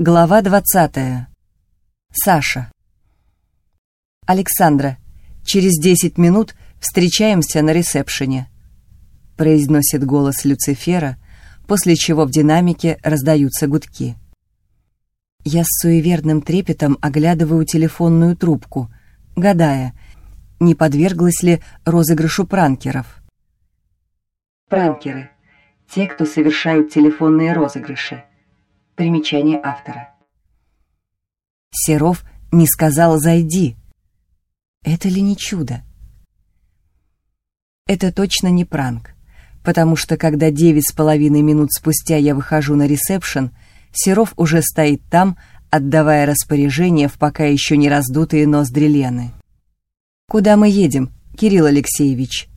Глава 20. Саша. «Александра, через 10 минут встречаемся на ресепшене», произносит голос Люцифера, после чего в динамике раздаются гудки. Я с суеверным трепетом оглядываю телефонную трубку, гадая, не подверглась ли розыгрышу пранкеров. Пранкеры — те, кто совершают телефонные розыгрыши. Примечание автора. Серов не сказал «зайди». Это ли не чудо? Это точно не пранк, потому что когда девять с половиной минут спустя я выхожу на ресепшн, Серов уже стоит там, отдавая распоряжение в пока еще не раздутые ноздри Лены. «Куда мы едем, Кирилл Алексеевич?»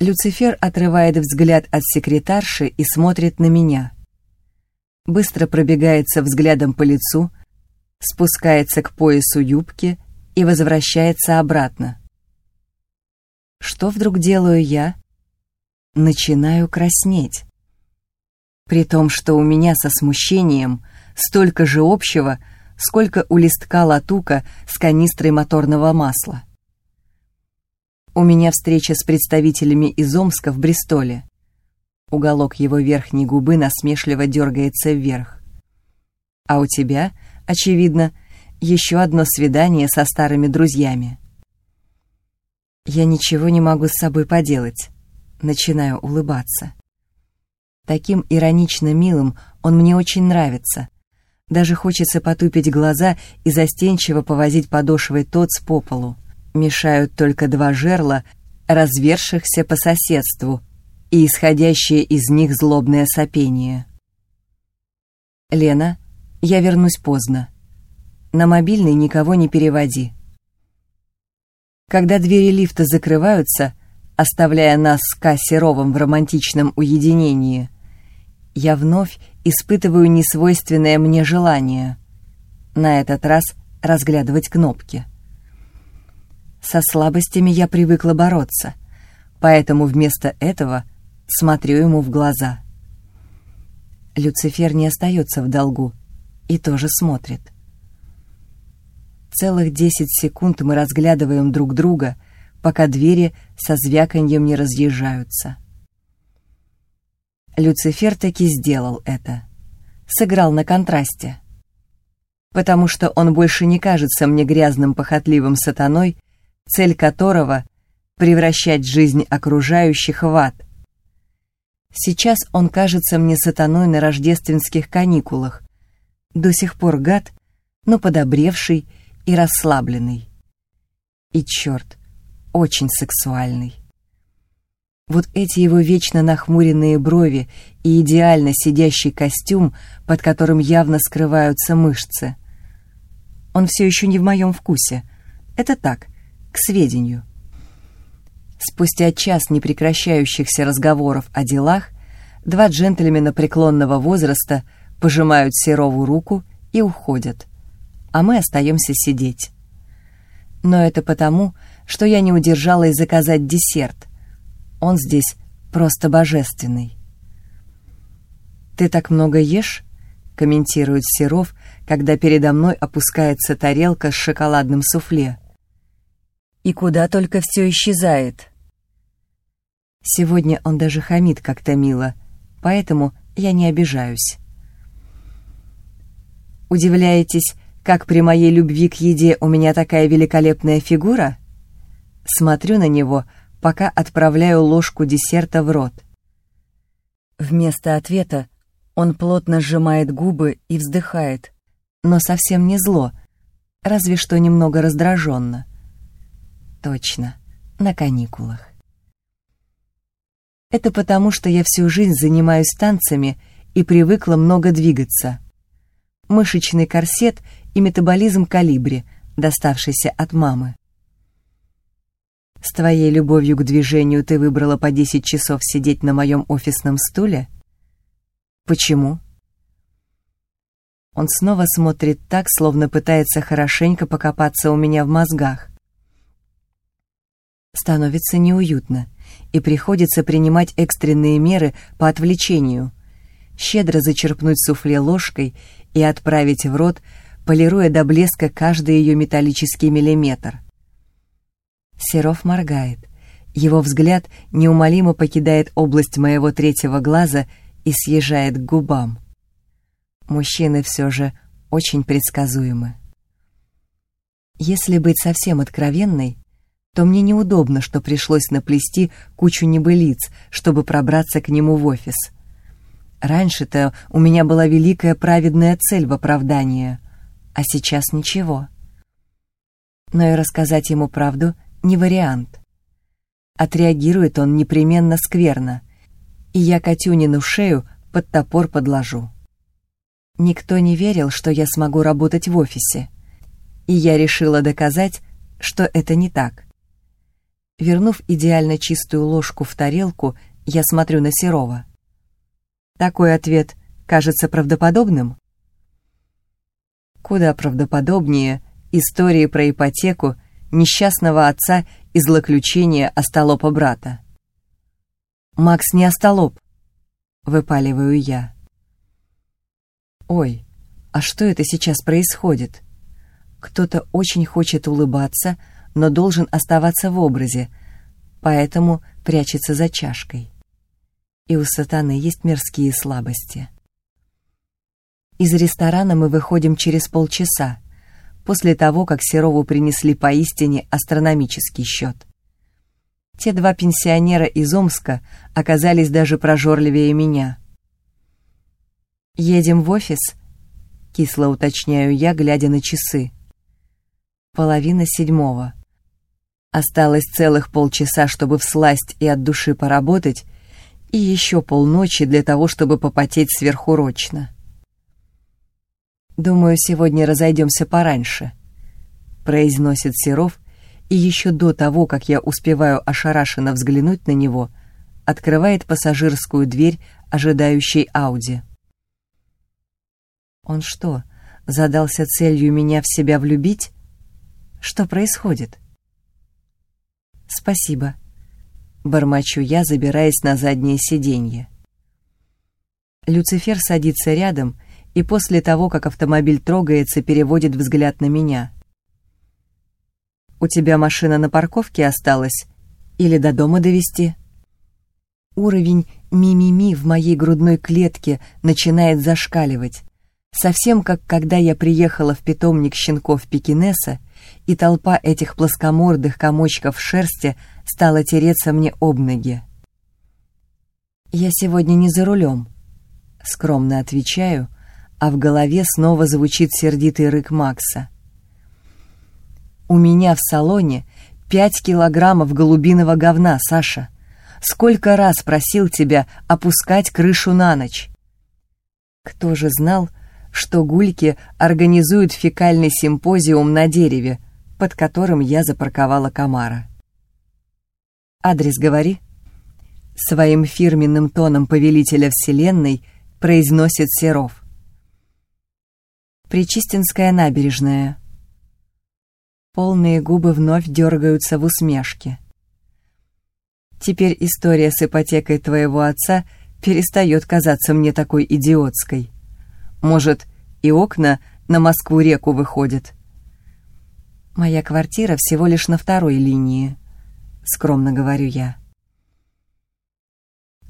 Люцифер отрывает взгляд от секретарши и смотрит на меня быстро пробегается взглядом по лицу, спускается к поясу юбки и возвращается обратно. Что вдруг делаю я? Начинаю краснеть. При том, что у меня со смущением столько же общего, сколько у листка латука с канистрой моторного масла. У меня встреча с представителями из Омска в Бристоле. Уголок его верхней губы насмешливо дергается вверх. А у тебя, очевидно, еще одно свидание со старыми друзьями. Я ничего не могу с собой поделать. Начинаю улыбаться. Таким иронично милым он мне очень нравится. Даже хочется потупить глаза и застенчиво повозить подошвой тоц по полу. Мешают только два жерла, развершихся по соседству, и исходящее из них злобное сопение. «Лена, я вернусь поздно. На мобильный никого не переводи». Когда двери лифта закрываются, оставляя нас с Кассеровым в романтичном уединении, я вновь испытываю несвойственное мне желание. На этот раз разглядывать кнопки. Со слабостями я привыкла бороться, поэтому вместо этого — смотрю ему в глаза. Люцифер не остается в долгу и тоже смотрит. Целых десять секунд мы разглядываем друг друга, пока двери со звяканьем не разъезжаются. Люцифер таки сделал это. Сыграл на контрасте. Потому что он больше не кажется мне грязным похотливым сатаной, цель которого — превращать жизнь окружающих в ад, Сейчас он кажется мне сатаной на рождественских каникулах. До сих пор гад, но подобревший и расслабленный. И черт, очень сексуальный. Вот эти его вечно нахмуренные брови и идеально сидящий костюм, под которым явно скрываются мышцы. Он все еще не в моем вкусе. Это так, к сведению. Спустя час непрекращающихся разговоров о делах, два джентльмена преклонного возраста пожимают Серову руку и уходят, а мы остаемся сидеть. Но это потому, что я не удержалась заказать десерт. Он здесь просто божественный. «Ты так много ешь?» — комментирует Серов, когда передо мной опускается тарелка с шоколадным суфле. И куда только все исчезает. Сегодня он даже хамит как-то мило, поэтому я не обижаюсь. Удивляетесь, как при моей любви к еде у меня такая великолепная фигура? Смотрю на него, пока отправляю ложку десерта в рот. Вместо ответа он плотно сжимает губы и вздыхает, но совсем не зло, разве что немного раздраженно. Точно, на каникулах. Это потому, что я всю жизнь занимаюсь танцами и привыкла много двигаться. Мышечный корсет и метаболизм калибри, доставшийся от мамы. С твоей любовью к движению ты выбрала по 10 часов сидеть на моем офисном стуле? Почему? Он снова смотрит так, словно пытается хорошенько покопаться у меня в мозгах. Становится неуютно, и приходится принимать экстренные меры по отвлечению. Щедро зачерпнуть суфле ложкой и отправить в рот, полируя до блеска каждый ее металлический миллиметр. Серов моргает. Его взгляд неумолимо покидает область моего третьего глаза и съезжает к губам. Мужчины все же очень предсказуемы. Если быть совсем откровенной, то мне неудобно, что пришлось наплести кучу небылиц, чтобы пробраться к нему в офис. Раньше-то у меня была великая праведная цель в оправдании, а сейчас ничего. Но и рассказать ему правду не вариант. Отреагирует он непременно скверно, и я Катюнину шею под топор подложу. Никто не верил, что я смогу работать в офисе, и я решила доказать, что это не так. Вернув идеально чистую ложку в тарелку, я смотрю на Серова. Такой ответ кажется правдоподобным? Куда правдоподобнее истории про ипотеку несчастного отца и злоключения остолопа брата. «Макс не остолоп», — выпаливаю я. «Ой, а что это сейчас происходит?» Кто-то очень хочет улыбаться, но должен оставаться в образе, поэтому прячется за чашкой. И у сатаны есть мирские слабости. Из ресторана мы выходим через полчаса, после того, как Серову принесли поистине астрономический счет. Те два пенсионера из Омска оказались даже прожорливее меня. «Едем в офис?» — кисло уточняю я, глядя на часы. Половина седьмого. Осталось целых полчаса, чтобы всласть и от души поработать, и еще полночи для того, чтобы попотеть сверхурочно. «Думаю, сегодня разойдемся пораньше», — произносит Серов, и еще до того, как я успеваю ошарашенно взглянуть на него, открывает пассажирскую дверь ожидающей Ауди. Он что, задался целью меня в себя влюбить? Что происходит? Спасибо. Бормочу я, забираясь на заднее сиденье. Люцифер садится рядом и после того, как автомобиль трогается, переводит взгляд на меня. «У тебя машина на парковке осталась? Или до дома довести? Уровень ми-ми-ми в моей грудной клетке начинает зашкаливать. Совсем как когда я приехала в питомник щенков Пекинеса, и толпа этих плоскомордых комочков шерсти стала тереться мне об ноги. «Я сегодня не за рулем», — скромно отвечаю, а в голове снова звучит сердитый рык Макса. «У меня в салоне пять килограммов голубиного говна, Саша. Сколько раз просил тебя опускать крышу на ночь?» Кто же знал, что гульки организуют фекальный симпозиум на дереве, под которым я запарковала комара. «Адрес говори». Своим фирменным тоном повелителя Вселенной произносит Серов. Причистинская набережная. Полные губы вновь дергаются в усмешке. Теперь история с ипотекой твоего отца перестает казаться мне такой идиотской. Может, и окна на Москву-реку выходят. Моя квартира всего лишь на второй линии, скромно говорю я.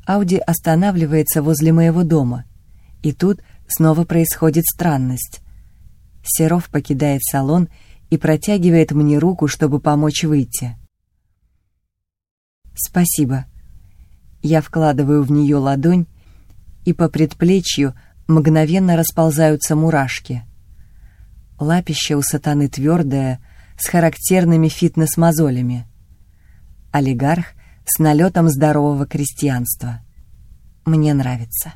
Ауди останавливается возле моего дома, и тут снова происходит странность. Серов покидает салон и протягивает мне руку, чтобы помочь выйти. «Спасибо». Я вкладываю в нее ладонь, и по предплечью мгновенно расползаются мурашки. Лапище у сатаны твердое, с характерными фитнес-мозолями. Олигарх с налетом здорового крестьянства. Мне нравится.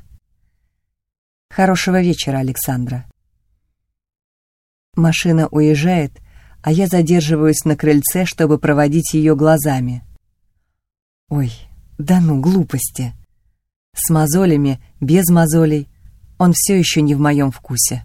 Хорошего вечера, Александра. Машина уезжает, а я задерживаюсь на крыльце, чтобы проводить ее глазами. Ой, да ну, глупости. С мозолями, без мозолей — он все еще не в моем вкусе.